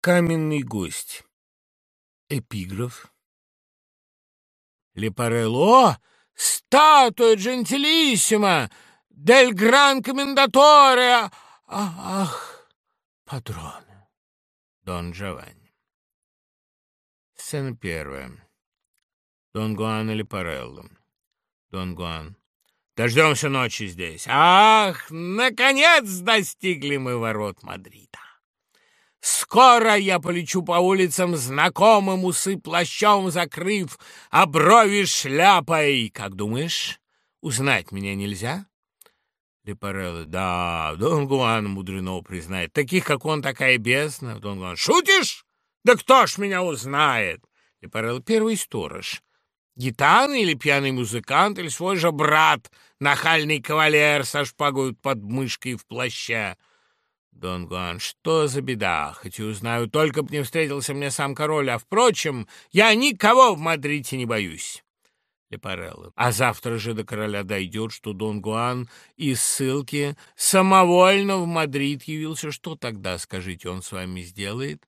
Каменный гость. Эпиграф. Лепарелло, статуя джентилиссима, дель гран комендаторе, ах, падроне. Дон Джованни. Сцена первая. Дон Гуан или Парелло. Дон Гуан. Дождемся ночи здесь. Ах, наконец достигли мы ворот Мадрида. Скоро я полечу по улицам знакомым усы плащом закрыв, а брови шляпой. Как думаешь, узнать меня нельзя? Лепарелло. Да, Дон Гуан мудрено признает. Таких, как он, такая бездна. Дон Гуан. Шутишь? Да кто ж меня узнает? Лепарелло. Первый сторож. Гитан или пьяный музыкант, или свой же брат, нахальный кавалер со шпагой под мышкой в плаще. Дон Гуан, что за беда? Хоть и узнаю, только б не встретился мне сам король, а, впрочем, я никого в Мадриде не боюсь. Лепарелло. А завтра же до короля дойдет, что Дон Гуан из ссылки самовольно в Мадрид явился. Что тогда, скажите, он с вами сделает?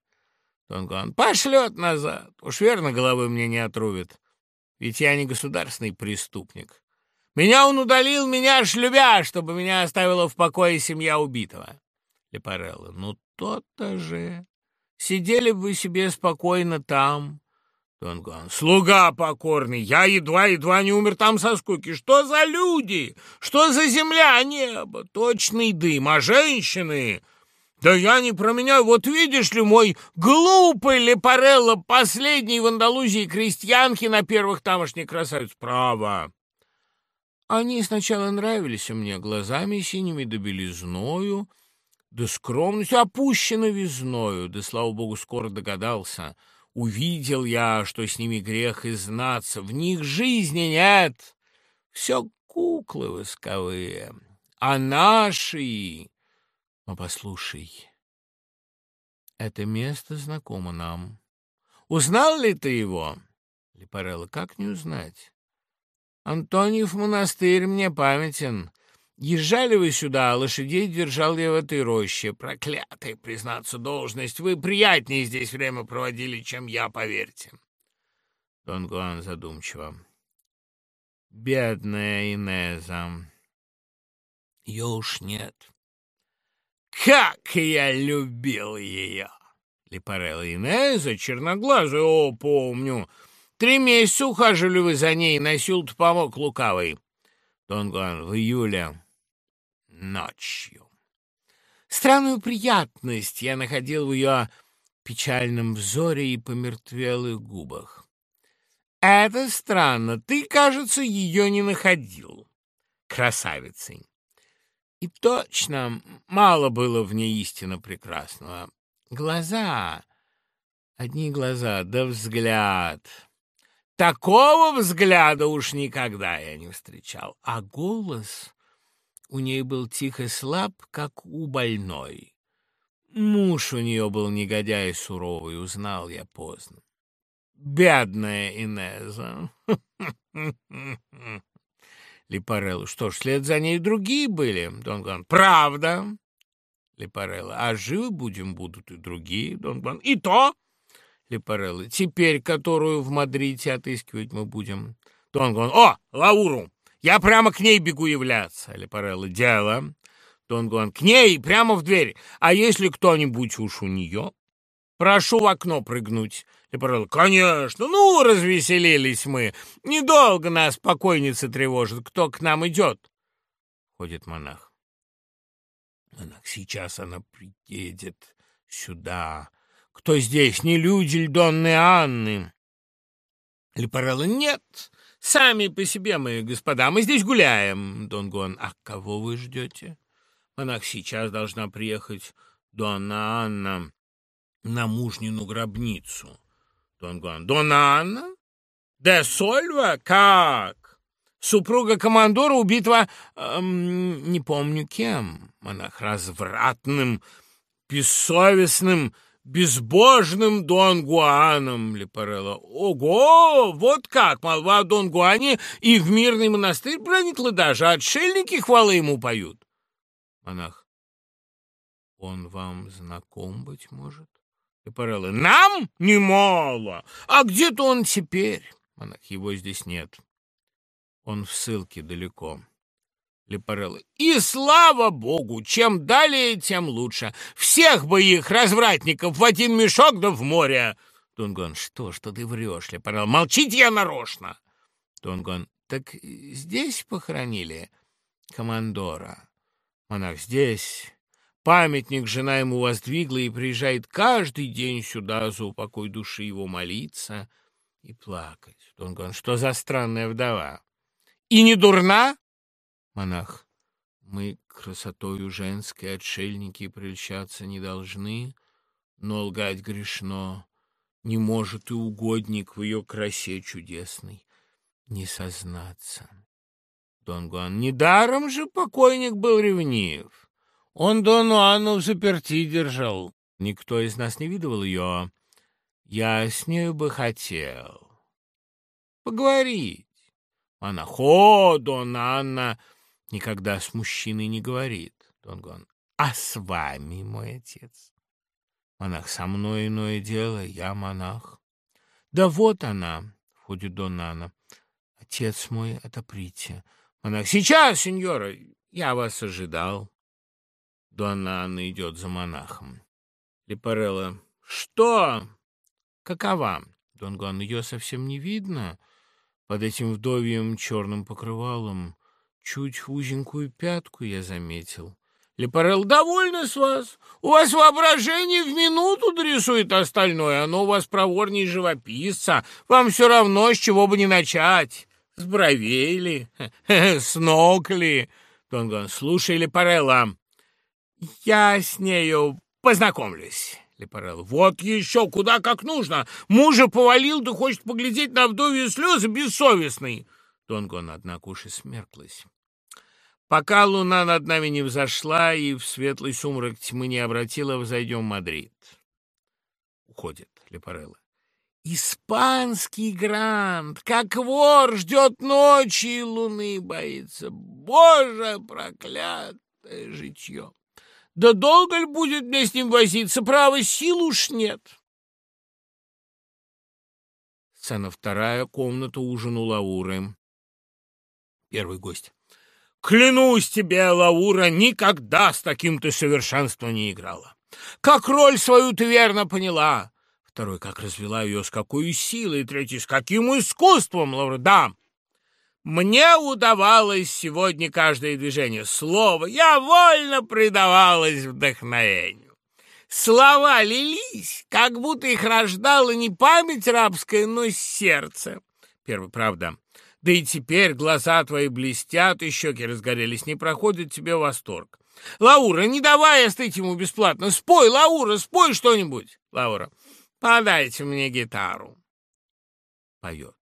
Дон Гуан. Пошлет назад. Уж верно, головы мне не отрубит. Ведь я не государственный преступник. Меня он удалил, меня ж любя, чтобы меня оставила в покое семья убитого. Лепарелло. Ну, то-то же. Сидели бы вы себе спокойно там. Дон Гуан. Слуга покорный, я едва-едва не умер там со скуки. Что за люди? Что за земля, небо? Точный дым. А женщины? Да я не про меня. Вот видишь ли, мой глупый Лепарелло, последний в Андалузии крестьянки на первых тамошних красавиц. Право. Они сначала нравились мне глазами синими да белизною, да скромностью опущена везною, да, слава богу, скоро догадался. Увидел я, что с ними грех и знаться, в них жизни нет. Все куклы восковые, а наши... Но послушай, это место знакомо нам. Узнал ли ты его? Лепарелло, как не узнать? Антониев монастырь мне памятен. Езжали вы сюда, лошадей держал я в этой роще. Проклятая, признаться, должность. Вы приятнее здесь время проводили, чем я, поверьте. Дон Гуан задумчиво. Бедная Инеза. Ее уж нет. Как я любил ее! Лепарелла Инеза, черноглазая, о, помню. Три месяца ухаживали вы за ней, носил-то помог лукавый. Дон Гуан, в июле ночью. Странную приятность я находил в ее печальном взоре и помертвелых губах. Это странно, ты, кажется, ее не находил, красавицей. И точно мало было в ней истинно прекрасного. Глаза, одни глаза, да взгляд. Такого взгляда уж никогда я не встречал. А голос у ней был тихо слаб, как у больной. Муж у нее был негодяй суровый, узнал я поздно. Бедная Инеза. Липарелло. Что ж, след за ней другие были. Дон Гуан. Правда. Липарелло. А живы будем, будут и другие. Дон Гуан. И то. Липарелло. Теперь, которую в Мадриде отыскивать мы будем. Дон Гуан. О, Лауру. Я прямо к ней бегу являться, Лепарелло. Дело. Дон Гуан. К ней, прямо в дверь. А если кто-нибудь уж у нее? Прошу в окно прыгнуть. Лепарелло. Конечно. Ну, развеселились мы. Недолго нас покойница тревожит. Кто к нам идет? Ходит монах. Монах. Сейчас она приедет сюда. Кто здесь? Не люди ль Донны Анны? Лепарелло. Нет. Сами по себе, мы, господа, мы здесь гуляем, Дон Гуан. А кого вы ждете? Монах сейчас должна приехать Донна Анна на мужнину гробницу. Дон Гуан. Донна Анна? Де Сольва? Как? Супруга командора убитого, эм, не помню кем. Монах развратным, бессовестным, безбожным Дон Гуаном, Лепарелло. Ого, вот как, молва о Дон Гуане и в мирный монастырь проникла даже, отшельники хвалы ему поют. Монах. Он вам знаком, быть может? Лепарелла. Нам немало. А где-то он теперь? Монах. Его здесь нет. Он в ссылке далеко. Лепарелла. И слава богу, чем далее, тем лучше. Всех бы их, развратников, в один мешок да в море. Тунгон. Что, что ты врешь, Лепарелла? Молчите я нарочно. Тунгон. Так здесь похоронили командора. Монах. Здесь. Памятник жена ему воздвигла и приезжает каждый день сюда за упокой души его молиться и плакать. Тунгон. Что за странная вдова? И не дурна? Монах. Мы красотою женской отшельники прельщаться не должны, но лгать грешно. Не может и угодник в ее красе чудесной не сознаться. Дон Гуан, недаром же покойник был ревнив. Он Дону Анну в заперти держал. Никто из нас не видывал ее. Я с нею бы хотел поговорить. Она, хо, Дон Анна, никогда с мужчиной не говорит. Дон Гон, а с вами, мой отец? Монах, со мной иное дело, я монах. Да вот она, входит Дон Анна. Отец мой, отоприте. Монах, сейчас, сеньора, я вас ожидал. Донна Анна идет за монахом. Лепарелла, что? Какова? Дон Гуан, ее совсем не видно. Под этим вдовьем черным покрывалом чуть узенькую пятку я заметил. Лепарел, довольно с вас. У вас воображение в минуту дорисует остальное. Оно у вас проворней живописца. Вам все равно, с чего бы не начать. С бровей ли? С ног ли? Донгон, слушай, Лепарелла, я с нею познакомлюсь. Лепарелла. «Вот еще куда как нужно! Мужа повалил, да хочет поглядеть на вдовье слезы бессовестный!» Донгон, однако, уж и смерклась. Пока луна над нами не взошла и в светлый сумрак тьмы не обратила, взойдем в Мадрид. Уходит Лепарелла. Испанский грант, как вор, ждет ночи и луны боится. Боже, проклятое житье! Да долго ли будет мне с ним возиться? Право, сил уж нет. Сцена вторая. Комната ужина Лауры. Первый гость. Клянусь тебе, Лаура, никогда с таким ты совершенством не играла. Как роль свою ты верно поняла. Второй, как развела ее, с какой силой. Третий, с каким искусством, Лаура. Да, мне удавалось сегодня каждое движение слова. Я вольно предавалась вдохновению. Слова лились, как будто их рождала не память рабская, но сердце. Первый, правда. Да и теперь глаза твои блестят, и щеки разгорелись, не проходит тебе восторг. Лаура, не давай остыть ему бесплатно. Спой, Лаура, спой что-нибудь. Лаура, подайте мне гитару. Поет.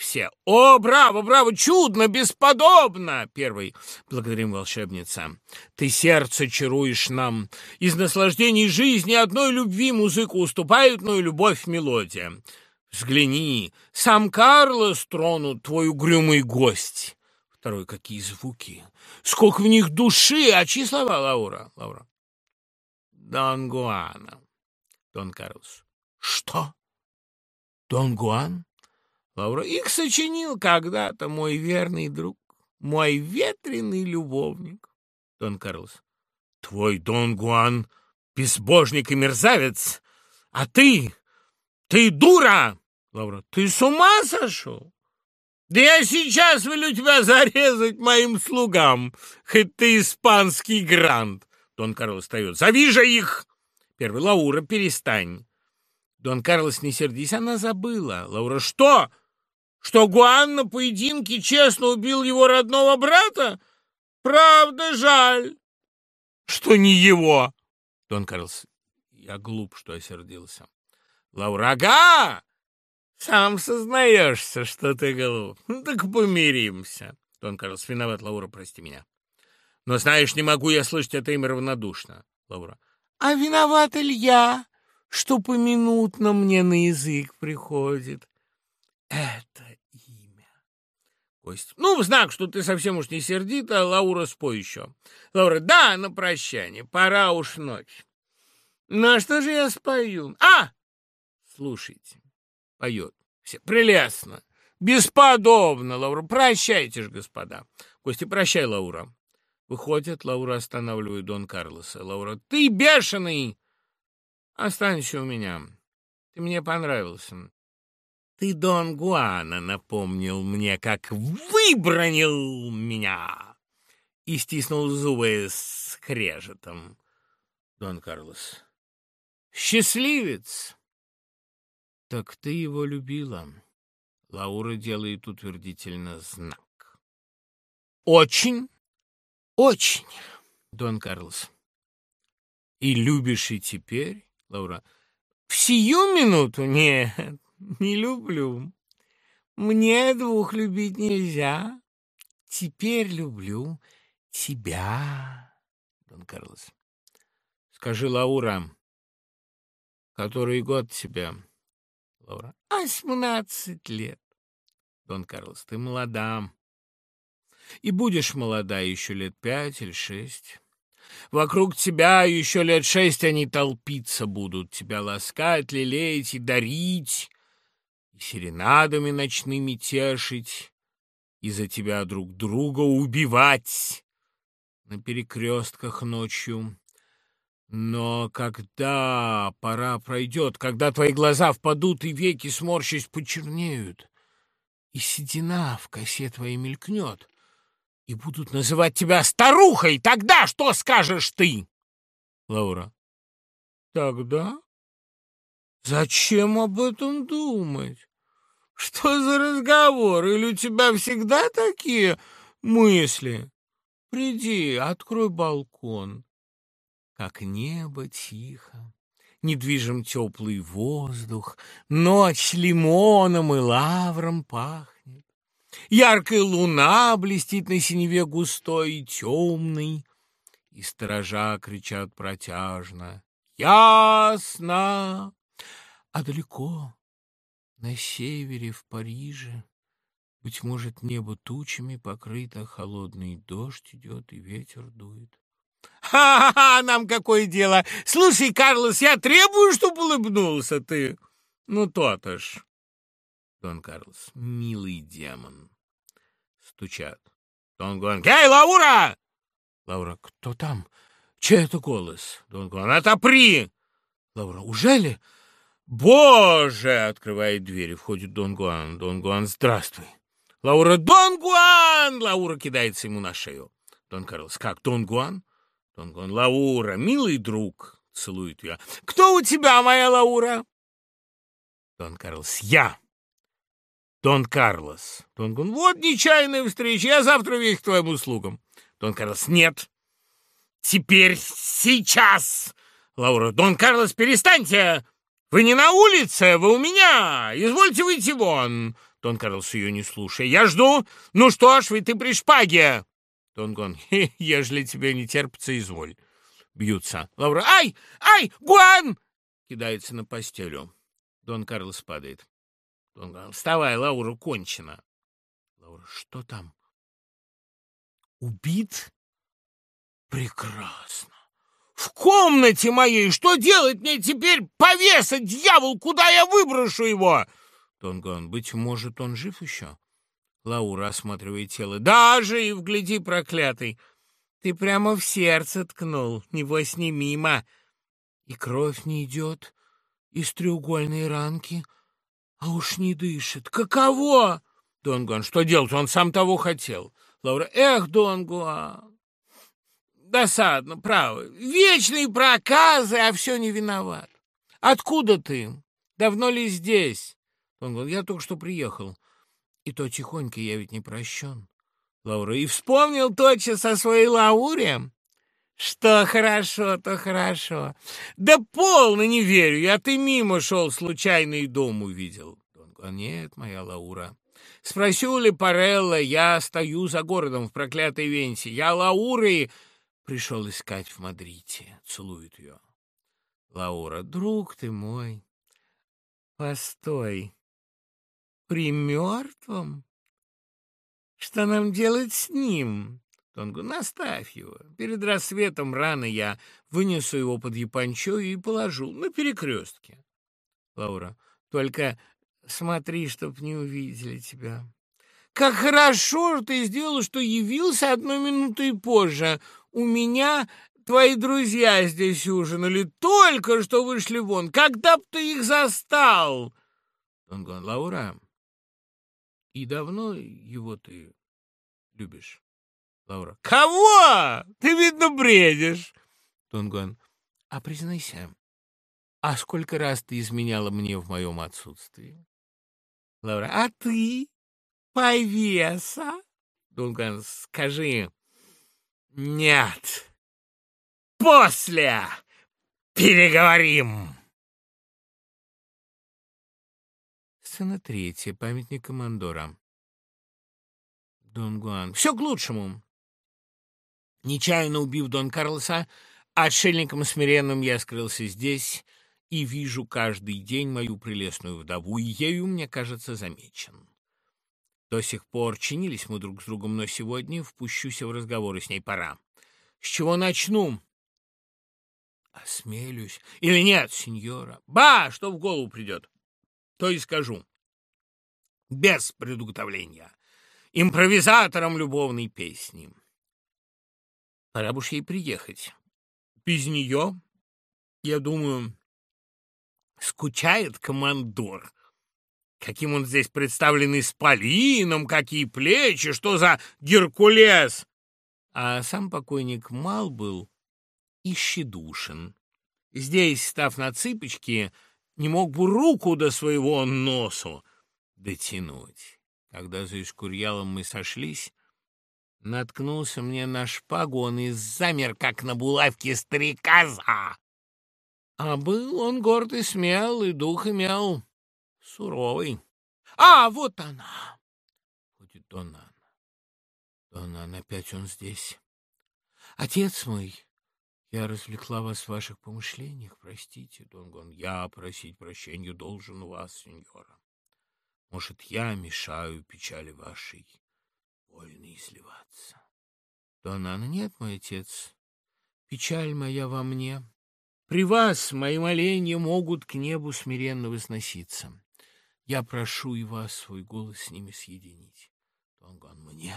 Все. «О, браво, браво! Чудно, бесподобно!» Первый. «Благодарим, волшебница. Ты сердце чаруешь нам. Из наслаждений жизни одной любви музыку уступают, но и любовь мелодия. Взгляни, сам Карлос тронут твой угрюмый гость». Второй. «Какие звуки! Сколько в них души! А чьи слова, Лаура?» Лаура. «Дон Гуана». Дон Карлос. «Что? Дон Гуан?» Лаура. Их сочинил когда-то мой верный друг, мой ветреный любовник. Дон Карлос. Твой Дон Гуан — безбожник и мерзавец, а ты, ты дура! Лаура. Ты с ума сошел? Да я сейчас велю тебя зарезать моим слугам, хоть ты испанский грант. Дон Карлос встает. Зови же их! Первый. Лаура, перестань. Дон Карлос, не сердись, она забыла. Лаура, что? Что Гуан на поединке честно убил его родного брата? Правда, жаль, что не его. Дон Карлос, я глуп, что осердился. Лаура, ага! Сам сознаешься, что ты глуп. Ну, так помиримся. Дон Карлос, виноват, Лаура, прости меня. Но, знаешь, не могу я слышать это имя равнодушно. Лаура, а виновата ли я, что поминутно мне на язык приходит? Это имя. Кость. Ну, в знак, что ты совсем уж не сердита, Лаура, спой еще. Лаура, да, на прощание, пора уж ночь. Ну, что же я спою? А! Слушайте, поет. Все прелестно. Бесподобно, Лаура. Прощайте ж, господа. Костя, прощай, Лаура. Выходит, Лаура останавливает Дон Карлоса. Лаура, ты бешеный! Останься у меня. Ты мне понравился. Ты Дон Гуана напомнил мне, как выбронил меня. И стиснул зубы с хрежетом. Дон Карлос. Счастливец! Так ты его любила. Лаура делает утвердительно знак. Очень, очень, Дон Карлос. И любишь и теперь, Лаура? В сию минуту нет, не люблю. Мне двух любить нельзя. Теперь люблю тебя, Дон Карлос. Скажи, Лаура, который год тебя? Лаура. Восемнадцать лет. Дон Карлос, ты молода. И будешь молода еще лет пять или шесть. Вокруг тебя еще лет шесть они толпиться будут, тебя ласкать, лелеять и дарить, и серенадами ночными тешить, и за тебя друг друга убивать на перекрестках ночью. Но когда пора пройдет, когда твои глаза впадут и веки, сморщись, почернеют, и седина в косе твоей мелькнет, и будут называть тебя старухой, тогда что скажешь ты? Лаура. Тогда? Зачем об этом думать? Что за разговор? Или у тебя всегда такие мысли? Приди, открой балкон как небо тихо, Недвижим теплый воздух, Ночь лимоном и лавром пахнет. Яркая луна блестит на синеве густой и темный, И сторожа кричат протяжно «Ясно!» А далеко, на севере, в Париже, Быть может, небо тучами покрыто, Холодный дождь идет и ветер дует. Ха-ха-ха, нам какое дело? Слушай, Карлос, я требую, чтобы улыбнулся ты. Ну, то-то ж. Дон Карлос, милый демон. Стучат. Дон Гуан, эй, Лаура! Лаура, кто там? Чей это голос? Дон Гуан, отопри! Лаура, ужели? Боже! Открывает дверь, входит Дон Гуан. Дон Гуан, здравствуй. Лаура, Дон Гуан! Лаура кидается ему на шею. Дон Карлос, как, Дон Гуан? Тонгон. Лаура, милый друг, целует ее. Кто у тебя, моя Лаура? Дон Карлос. Я. Дон Карлос. Тонгон. Вот нечаянная встреча. Я завтра весь к твоим услугам. Дон Карлос. Нет. Теперь, сейчас. Лаура. Дон Карлос, перестаньте. Вы не на улице, вы у меня. Извольте выйти вон. Дон Карлос ее не слушая. Я жду. Ну что ж, вы ты при шпаге. Тонгон, ежели тебе не терпится, изволь. Бьются. Лаура, ай, ай, Гуан! Кидается на постелю. Дон Карлос падает. Дон вставай, Лаура, кончена. Лаура, что там? Убит? Прекрасно. В комнате моей что делать мне теперь? Повеса, дьявол, куда я выброшу его? Донгон, быть может, он жив еще? Лаура осматривает тело. «Да, жив, гляди, проклятый! Ты прямо в сердце ткнул, небось не мимо. И кровь не идет из треугольной ранки, а уж не дышит. Каково?» Донгуан, что делать? Он сам того хотел. Лаура, эх, Донгуан, досадно, право. Вечные проказы, а все не виноват. Откуда ты? Давно ли здесь? Донгуан, я только что приехал. И то тихонько я ведь не прощен. Лаура, и вспомнил точно со своей Лауре? Что хорошо, то хорошо. Да полно не верю, я ты мимо шел, случайно и дом увидел. Дон нет, моя Лаура. Спросил ли Парелла, я стою за городом в проклятой Венсе. Я Лауры пришел искать в Мадриде. Целует ее. Лаура, друг ты мой, постой при мертвом? Что нам делать с ним? Тонган, наставь его. Перед рассветом рано я вынесу его под япончо и положу на перекрестке. Лаура, только смотри, чтоб не увидели тебя. Как хорошо ты сделал, что явился одну минуту и позже. У меня твои друзья здесь ужинали, только что вышли вон. Когда б ты их застал? Тонган, Лаура, и давно его ты любишь? Лаура. Кого? Ты, видно, бредишь. Тунган. А признайся, а сколько раз ты изменяла мне в моем отсутствии? Лаура. А ты? Повеса? Тунган. Скажи. Нет. После переговорим. Сцена третья. Памятник командора. Дон Гуан. Все к лучшему. Нечаянно убив Дон Карлоса, отшельником смиренным я скрылся здесь и вижу каждый день мою прелестную вдову, и ею, мне кажется, замечен. До сих пор чинились мы друг с другом, но сегодня впущусь в разговоры с ней пора. С чего начну? Осмелюсь. Или нет, сеньора? Ба, что в голову придет, то и скажу. Без предуготовления. Импровизатором любовной песни. Пора бы ей приехать. Без нее, я думаю, скучает командор. Каким он здесь представлен исполином, какие плечи, что за Геркулес! А сам покойник мал был и щедушен. Здесь, став на цыпочки, не мог бы руку до своего носу дотянуть. Когда за Искурьялом мы сошлись, наткнулся мне на шпагу, он и замер, как на булавке стрекоза. А был он горд и смел, и дух имел суровый. А, вот она! Ходит Донан. Донан, опять он здесь. Отец мой, я развлекла вас в ваших помышлениях, простите, Донгон, я просить прощения должен у вас, сеньора. Может, я мешаю печали вашей вольно изливаться. Донана, нет, мой отец, печаль моя во мне. При вас мои моления могут к небу смиренно возноситься. Я прошу и вас свой голос с ними съединить. Донган, мне,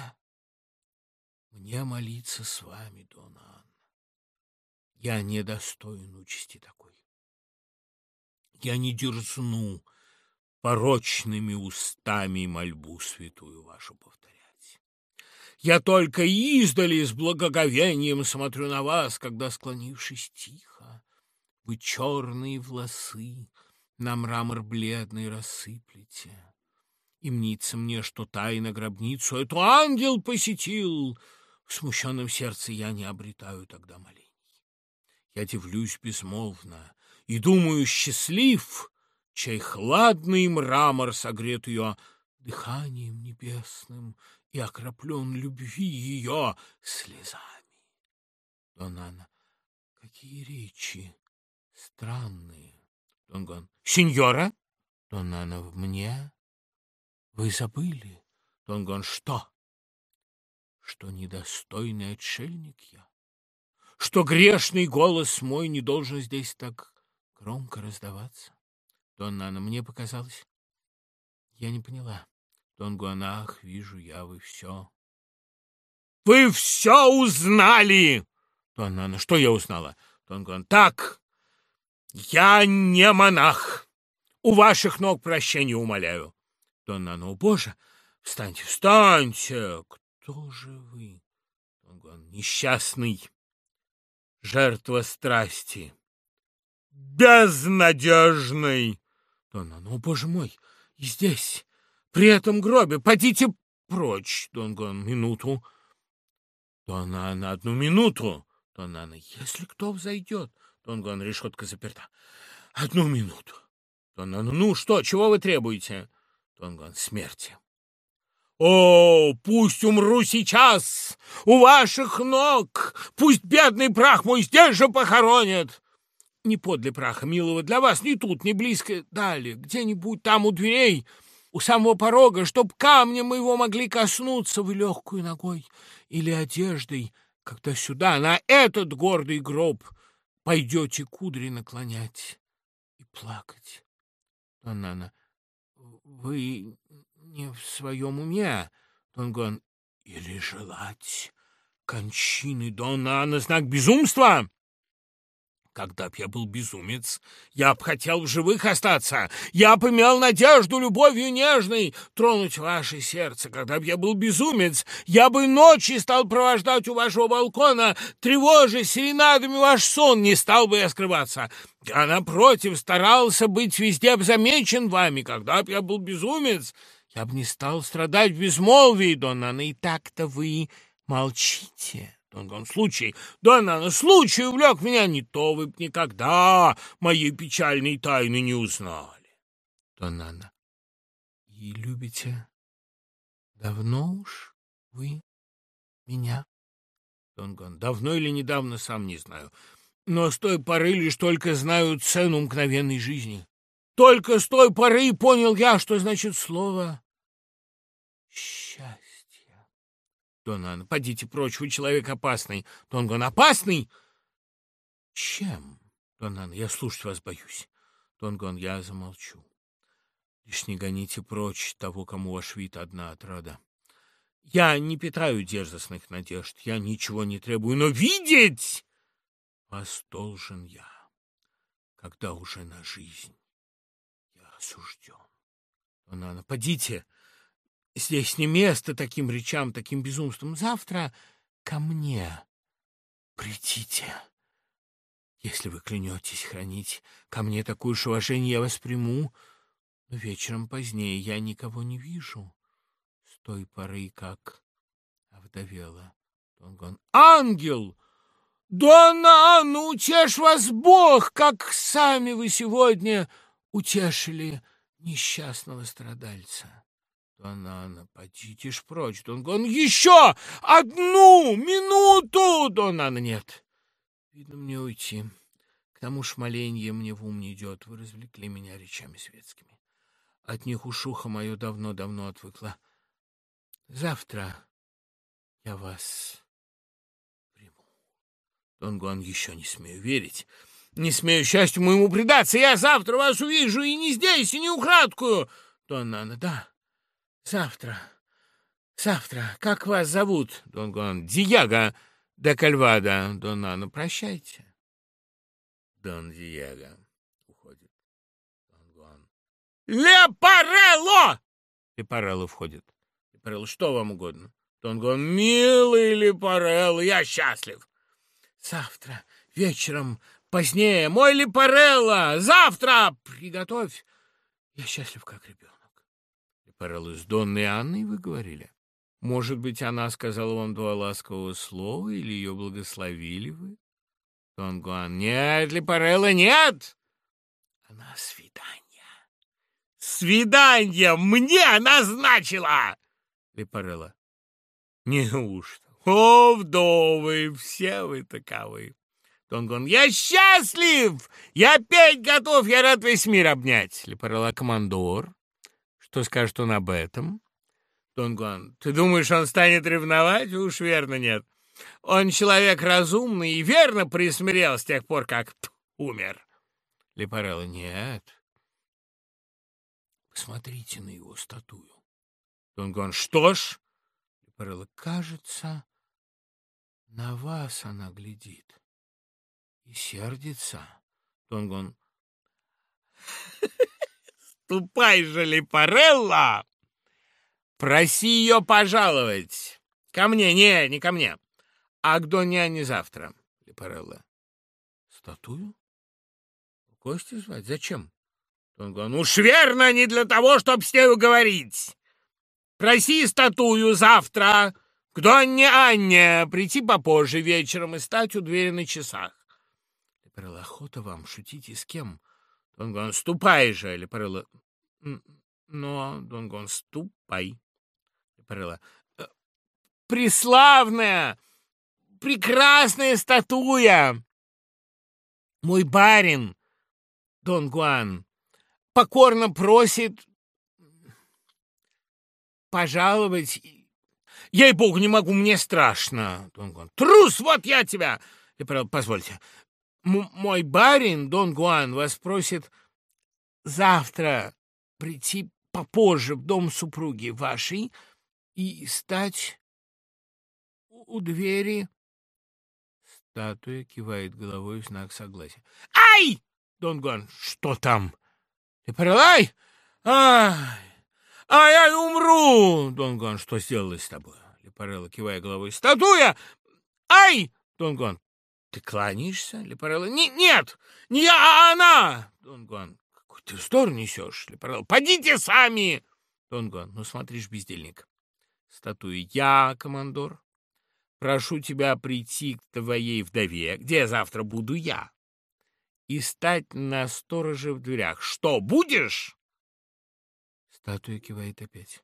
мне молиться с вами, Дон Анна. Я недостоин участи такой. Я не дерзну порочными устами мольбу святую вашу повторять. Я только издали с благоговением смотрю на вас, когда, склонившись тихо, вы черные волосы на мрамор бледный рассыплете. И мнится мне, что тайно гробницу эту ангел посетил. В смущенном сердце я не обретаю тогда молений. Я дивлюсь безмолвно и думаю, счастлив, чей хладный мрамор согрет ее дыханием небесным и окроплен любви ее слезами. Донана, какие речи странные. Донгон, сеньора? Донана, мне? Вы забыли? Донгон, что? Что недостойный отшельник я? Что грешный голос мой не должен здесь так громко раздаваться? Донана, мне показалось. Я не поняла. Тонгуанах, вижу я, вы все. Вы все узнали! Тонана, что я узнала? Тонгуан, так, я не монах. У ваших ног прощения умоляю. Тонана, о боже, встаньте, встаньте. Кто же вы? Тонгуан, несчастный, жертва страсти, безнадежный. Тонана, о боже мой, здесь при этом гробе. Подите прочь, Донгон, минуту. Дона на одну минуту. Донана, если кто взойдет. Донгон, решетка заперта. Одну минуту. Донана, ну что, чего вы требуете? Донгон, смерти. О, пусть умру сейчас у ваших ног, пусть бедный прах мой здесь же похоронят. Не подле праха, милого, для вас, ни тут, ни близко, далее, где-нибудь там у дверей, у самого порога, чтоб камнем его могли коснуться вы легкую ногой или одеждой, когда сюда, на этот гордый гроб, пойдете кудри наклонять и плакать. Донана, вы не в своем уме, Донгон, или желать кончины? Дона на знак безумства? Когда б я был безумец, я б хотел в живых остаться. Я б имел надежду любовью нежной тронуть ваше сердце. Когда б я был безумец, я бы ночи стал провождать у вашего балкона, тревожа серенадами ваш сон, не стал бы я скрываться. Я, напротив, старался быть везде б замечен вами. Когда б я был безумец, я бы не стал страдать в безмолвии, Донна, и так-то вы молчите. Донгон, случай, да на случай увлек меня, не то вы б никогда моей печальной тайны не узнали. Донана, и любите давно уж вы меня? Донгон, давно или недавно, сам не знаю, но с той поры лишь только знаю цену мгновенной жизни. Только с той поры понял я, что значит слово «счастье». Донан, подите прочь, вы человек опасный. Донгон, опасный? Чем? Донан, я слушать вас боюсь. Донгон, я замолчу. Лишь не гоните прочь того, кому ваш вид одна отрада. Я не питаю дерзостных надежд, я ничего не требую, но видеть вас должен я, когда уже на жизнь я осужден. Донана, подите, Здесь не место таким речам, таким безумствам. Завтра ко мне придите. Если вы клянетесь хранить ко мне такое же уважение, я вас приму. Но вечером позднее я никого не вижу. С той поры, как овдовела Тонгон. Ангел! Донна Анна, утешь вас Бог, как сами вы сегодня утешили несчастного страдальца. Донана, подите ж прочь, Донгон. Еще одну минуту! Донана, нет. Видно мне уйти. К тому ж моленье мне в ум не идет. Вы развлекли меня речами светскими. От них уж ухо мое давно-давно отвыкло. Завтра я вас приму. Донгон еще не смею верить. Не смею счастью моему предаться. Я завтра вас увижу и не здесь, и не украдкую. Донана, да. Завтра. Завтра. Как вас зовут? Дон Гуан. Диего де Кальвада. Дон Анна. Прощайте. Дон Диего. Уходит. Дон Гуан. Лепарелло! Лепарелло входит. Лепарелло, что вам угодно? Дон Гуан. Милый Лепарелло, я счастлив. Завтра вечером позднее. Мой Лепарелло! Завтра! Приготовь. Я счастлив, как ребенок. Парелло, с Донной Анной вы говорили? Может быть, она сказала вам два ласкового слова или ее благословили вы? Дон Гуан, нет, Лепарелло, нет! Она свидание. Свидание мне назначила! Лепарелло, неужто? О, вдовы, все вы таковы. Дон Гуан, я счастлив! Я опять готов, я рад весь мир обнять. Лепарелло, командор, что скажет он об этом? Дон Гуан, ты думаешь, он станет ревновать? Уж верно нет. Он человек разумный и верно присмирел с тех пор, как умер. Лепарелло, нет. Посмотрите на его статую. Дон Гуан, что ж? Лепарелло, кажется, на вас она глядит и сердится. Дон Гуан, Ступай же, Липарелла! Проси ее пожаловать. Ко мне, не, не ко мне, а к Доняне завтра, Липарелла. Статую? Кости звать? Зачем? Тонгон, уж верно, не для того, чтобы с нею говорить. Проси статую завтра к Донне Анне прийти попозже вечером и стать у двери на часах. Липарелла, охота вам шутить и с кем? — Донгон, ступай же, Лепарелла. Но, Донгон, ступай. Лепарелла. «Э, преславная, прекрасная статуя. Мой барин, Дон Гуан, покорно просит пожаловать. Ей-богу, не могу, мне страшно. Дон Гуан. Трус, вот я тебя! Лепарелло, позвольте. М мой барин, Дон Гуан, вас просит завтра прийти попозже в дом супруги вашей и стать у двери. Статуя кивает головой в знак согласия. «Ай!» — Дон Гуан. «Что там?» «Ты прилай? Ай! Ай, ай, умру!» Дон Гуан. «Что сделалось с тобой?» Лепарелло, кивая головой. «Статуя! Ай!» Дон Гуан. «Ты кланяешься?» Лепарелло. Не, «Нет! Не я, а она!» Дон Гуан. «Какой ты вздор несешь?» Лепарелло. «Подите сами!» Гуан. «Ну, смотришь, бездельник». Статуя. «Я, командор, прошу тебя прийти к твоей вдове, где завтра буду я, и стать на стороже в дверях. Что, будешь?» Статуя кивает опять.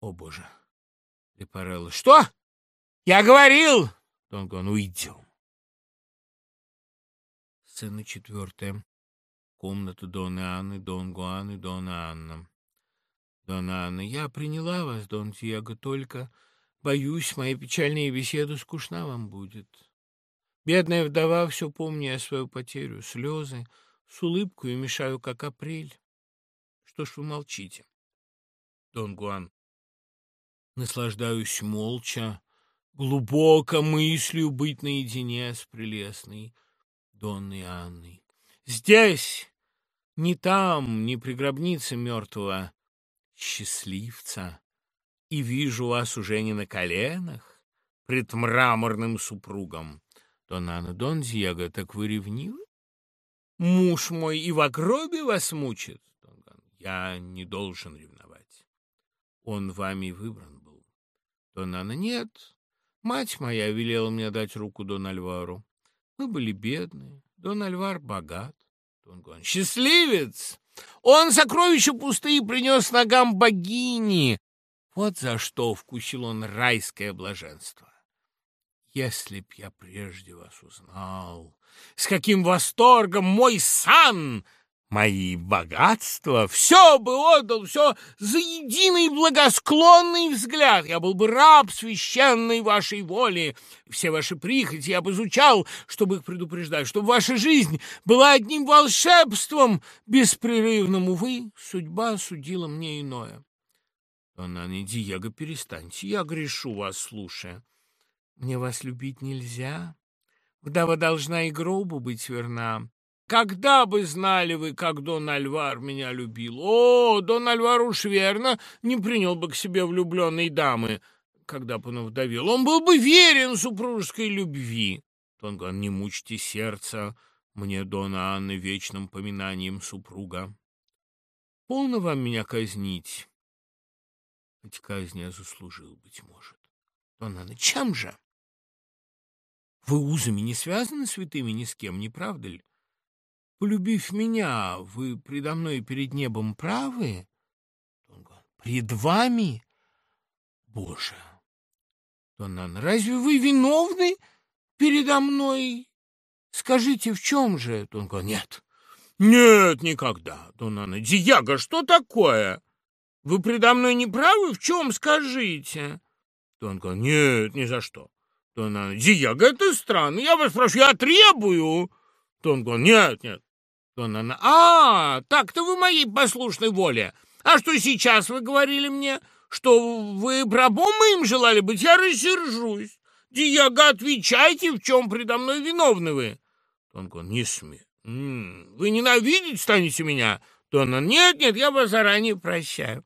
«О, Боже!» Лепарелло. «Что? Я говорил!» Дон Гуан, уйдем. Сцена четвертая. Комната Дон Анны, Дон Гуан и Дона Анна. Дон Анна, я приняла вас, Дон Диего, только, боюсь, моя печальная беседа скучна вам будет. Бедная вдова, все помня свою потерю, слезы, с улыбкой мешаю, как апрель. Что ж вы молчите? Дон Гуан, наслаждаюсь молча, глубоко мыслью быть наедине с прелестной Донной Анной. Здесь, не там, не при гробнице мертвого счастливца, и вижу вас уже не на коленах пред мраморным супругом. Дон Анна, Дон Диего, так вы ревнивы? Муж мой и в гробе вас мучит? Я не должен ревновать. Он вами выбран был. Дон Анна, нет, Мать моя велела мне дать руку Дон Альвару. Мы были бедные, Дон Альвар богат. Гуан счастливец! Он сокровища пустые принес ногам богини. Вот за что вкусил он райское блаженство. Если б я прежде вас узнал, с каким восторгом мой сан Мои богатства, все бы отдал, все за единый благосклонный взгляд. Я был бы раб священной вашей воли. Все ваши прихоти я бы изучал, чтобы их предупреждать, чтобы ваша жизнь была одним волшебством беспрерывным. Увы, судьба судила мне иное. Она не Диего, перестаньте, я грешу вас, слушая. Мне вас любить нельзя. Вдова должна и гробу быть верна. Когда бы знали вы, как Дон Альвар меня любил? О, Дон Альвар уж верно не принял бы к себе влюбленной дамы, когда бы он вдовел. Он был бы верен супружеской любви. Тонган, не мучьте сердце мне, Дона Анны, вечным поминанием супруга. Полно вам меня казнить. Хоть казнь я заслужил, быть может. Дона Анна, чем же? Вы узами не связаны святыми ни с кем, не правда ли? Полюбив меня, вы предо мной перед небом правы? Пред вами? Боже! Донан, разве вы виновны передо мной? Скажите, в чем же? Донан, нет. Нет, никогда. Донан, Диего, что такое? Вы предо мной не правы? В чем, скажите? Донан, нет, ни за что. Донан, Диего, это странно. Я вас прошу, я требую. Тонгон, нет, нет. Донна, а, так-то вы моей послушной воле. А что сейчас вы говорили мне? Что вы рабом моим желали быть? Я рассержусь. Диего, отвечайте, в чем предо мной виновны вы. Тонгон, не смей. Вы ненавидеть станете меня? Донна, нет, нет, я вас заранее прощаю.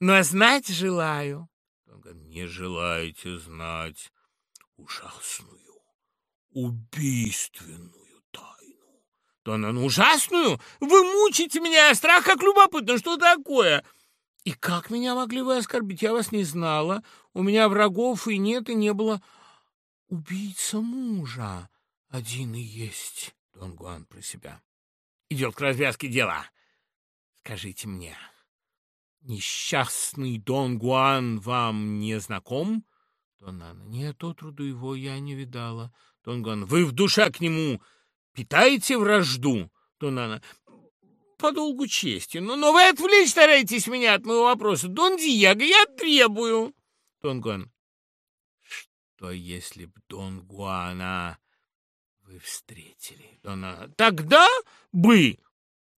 Но знать желаю. Тонгон, не желаете знать ужасную, убийственную то она ну, ужасную. Вы мучите меня, страх как любопытно, что такое? И как меня могли вы оскорбить? Я вас не знала. У меня врагов и нет, и не было. Убийца мужа один и есть, Дон Гуан про себя. Идет к развязке дела. Скажите мне, несчастный Дон Гуан вам не знаком? Дон Анна, нет, отроду его я не видала. Дон Гуан, вы в душе к нему питаете вражду? Тунана. по долгу чести. Но, но вы отвлечь стараетесь меня от моего вопроса. Дон Диего, я требую. Дон Гуан. Что если б Дон Гуана вы встретили? Дона... Тогда бы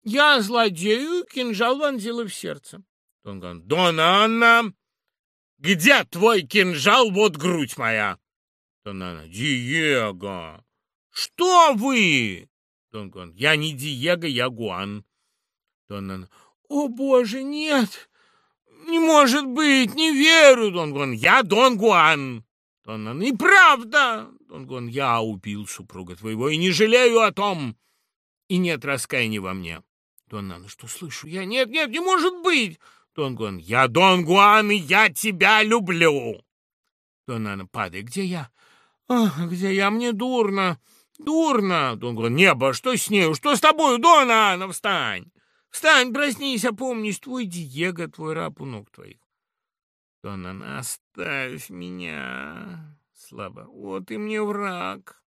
я злодею кинжал вонзила в сердце. Дон Гуан. Дон Анна, где твой кинжал, вот грудь моя? Дон Анна. Диего, что вы? Дон Гуан. Я не Диего, я Гуан. Дон Анна. О, боже, нет! Не может быть, не верю, Дон Гуан. Я Дон Гуан. Дон Анна. И правда, Дон Гуан, я убил супруга твоего и не жалею о том. И нет раскаяния во мне. Дон Анна. Что слышу я? Нет, нет, не может быть. Дон Гуан. Я Дон Гуан, и я тебя люблю. Дон Анна. Падай, где я? Ах, где я? Мне дурно. Дурно. Дон Гуан. Небо, что с нею? Что с тобою, Дона Анна? Встань. Встань, проснись, опомнись, твой Диего, твой раб у ног твоих. Дон оставь меня. Слабо. Вот и мне враг.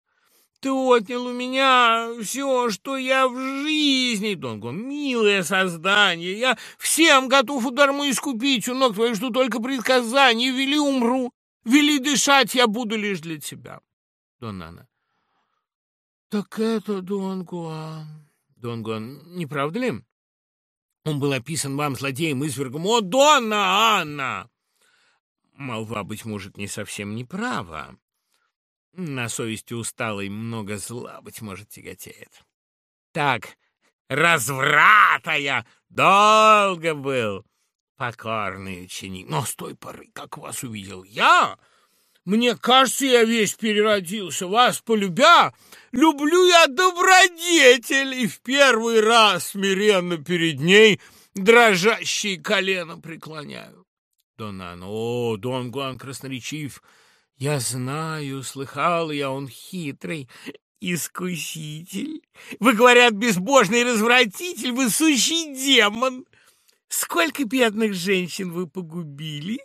Ты отнял у меня все, что я в жизни, Донгон, милое создание. Я всем готов удар мой искупить, у ног твоих жду только предсказаний. Вели умру, вели дышать, я буду лишь для тебя. Донана. Так это Дон Гуан. Дон Гуан, не правда ли? Он был описан вам злодеем, извергом. О, Донна Анна! Молва, быть может, не совсем неправа. На совести усталой много зла, быть может, тяготеет. Так, разврата я долго был покорный ученик. Но с той поры, как вас увидел я, мне кажется, я весь переродился. Вас полюбя, люблю я добродетель, и в первый раз смиренно перед ней дрожащие колено преклоняю. Донан, о, Дон Гуан красноречив, я знаю, слыхал я, он хитрый, искуситель. Вы, говорят, безбожный развратитель, вы сущий демон. Сколько бедных женщин вы погубили?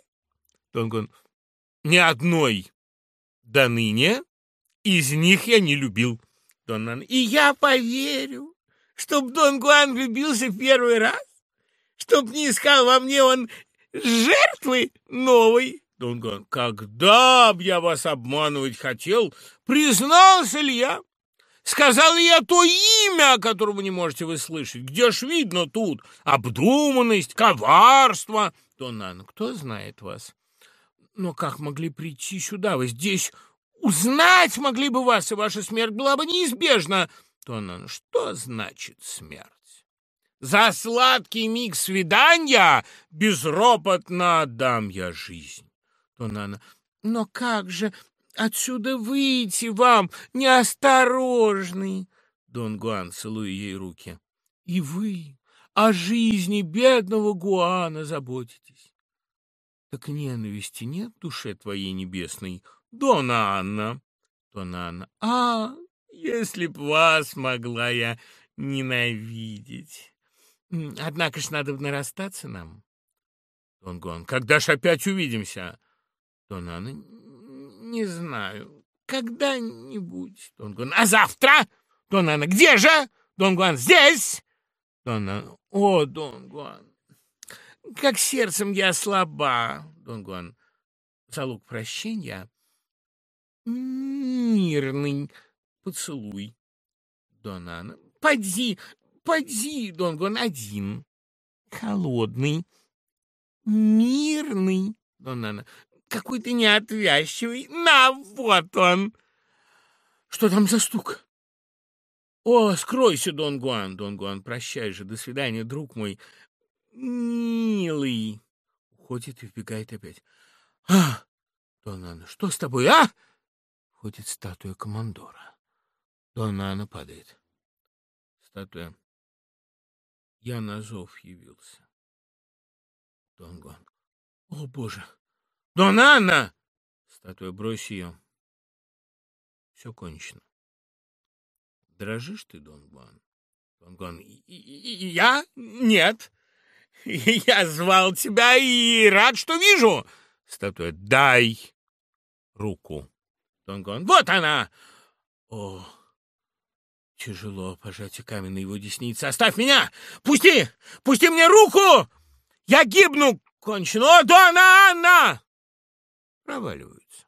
Дон Гуан, ни одной до ныне из них я не любил. Дон Нан, и я поверю, чтоб Дон Гуан влюбился в первый раз, чтоб не искал во мне он жертвы новой. Дон Гуан, когда б я вас обманывать хотел, признался ли я? Сказал ли я то имя, которого не можете вы слышать? Где ж видно тут обдуманность, коварство? Дон Нан, кто знает вас? Но как могли прийти сюда? Вы здесь узнать могли бы вас, и ваша смерть была бы неизбежна. Тонан, что значит смерть? За сладкий миг свидания безропотно отдам я жизнь. Тонана, но как же отсюда выйти вам, неосторожный? Дон Гуан, целуя ей руки. И вы о жизни бедного Гуана заботитесь. Так ненависти нет душе твоей небесной, Дона Анна. Дона Анна. А, если б вас могла я ненавидеть. Однако ж надо нарастаться нам. Дон Гон. Когда ж опять увидимся? Дон Анна. Не знаю. Когда-нибудь. Дон Гон. А завтра? Дон Анна. Где же? Дон Гуан. Здесь? Дон Анна. О, Дон Гуан как сердцем я слаба, Дон Гуан. Залог прощения — мирный поцелуй. Дон Анна. Поди, поди, Дон Гуан, один. Холодный, мирный, Дон Анна. Какой ты неотвязчивый. На, вот он. Что там за стук? О, скройся, Дон Гуан. Дон Гуан, прощай же, до свидания, друг мой милый!» Уходит и вбегает опять. «А!» Донана, что с тобой, а?» Входит статуя командора. Донана падает. Статуя. Я на зов явился. Дон Гуан. О, Боже! Донана! Статуя, брось ее. Все кончено. Дрожишь ты, Дон Гуан? Дон Гуан. Я? Нет. Я звал тебя и рад, что вижу. Статуя, дай руку. Донгон, вот она. О, Тяжело пожать камень на его деснице. «Оставь меня! Пусти! Пусти мне руку! Я гибну! Кончено! Дона Анна!» Проваливаются.